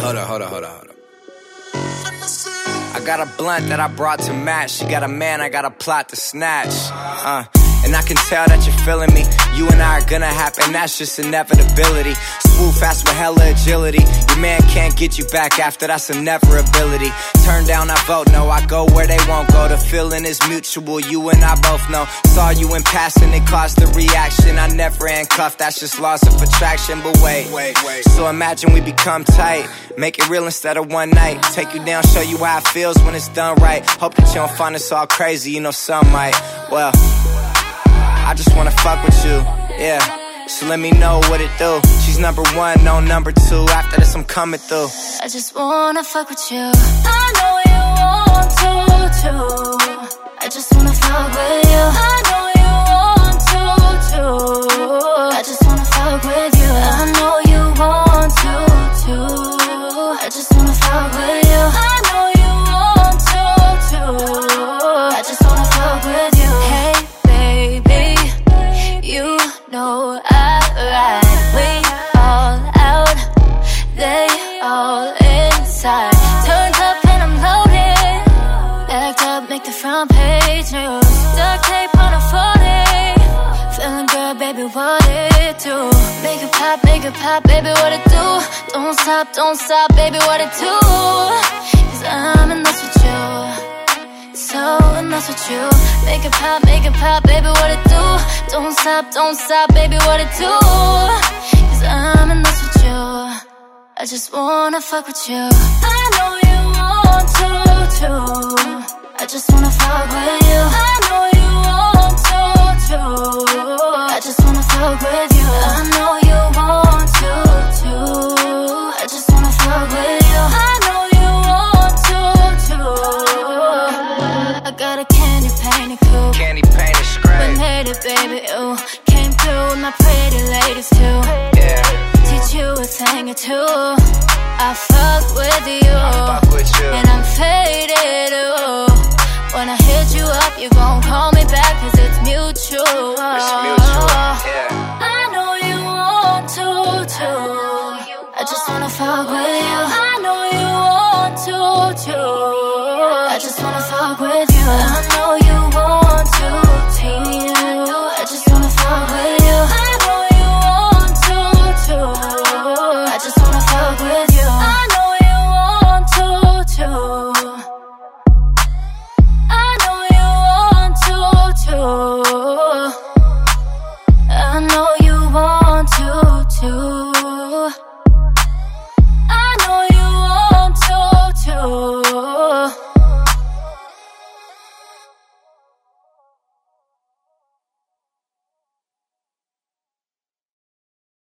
Hold up, hold up, hold up, hold up. I got a blunt that I brought to match. She got a man, I got a plot to snatch. Uh, and I can tell that you're feeling me. You and I are gonna happen, that's just inevitability. Smooth, fast with hella agility. Your man can't get you back after that's a never ability. Turn down, I vote no. I go where they won't go. The feeling is mutual, you and I both know. Saw you in passing, it caused the reaction. I never handcuffed, that's just loss of attraction. But wait, wait, wait. So imagine we become tight. Make it real instead of one night. Take you down, show you how it feels when it's done right. Hope that you don't find us all crazy, you know some might. Well. I just wanna fuck with you, yeah. So let me know what it do. She's number one, no number two. After this, I'm coming through. I just wanna fuck with you. I know you want to, too. I just wanna fuck with you. I front page news. Duct tape on a 40. Feeling good, baby, what it do? Make it pop, make it pop, baby, what it do? Don't stop, don't stop, baby, what it do? Cause I'm in love with you. So in love with you. Make it pop, make it pop, baby, what it do? Don't stop, don't stop, baby, what it do? Cause I'm in love with you. I just wanna fuck with you. I know you candy painted coupe. Candy painted We scrape, made it, baby. Ooh, came through with my pretty ladies too. yeah. Teach you a thing or two. I fuck with you, Oh.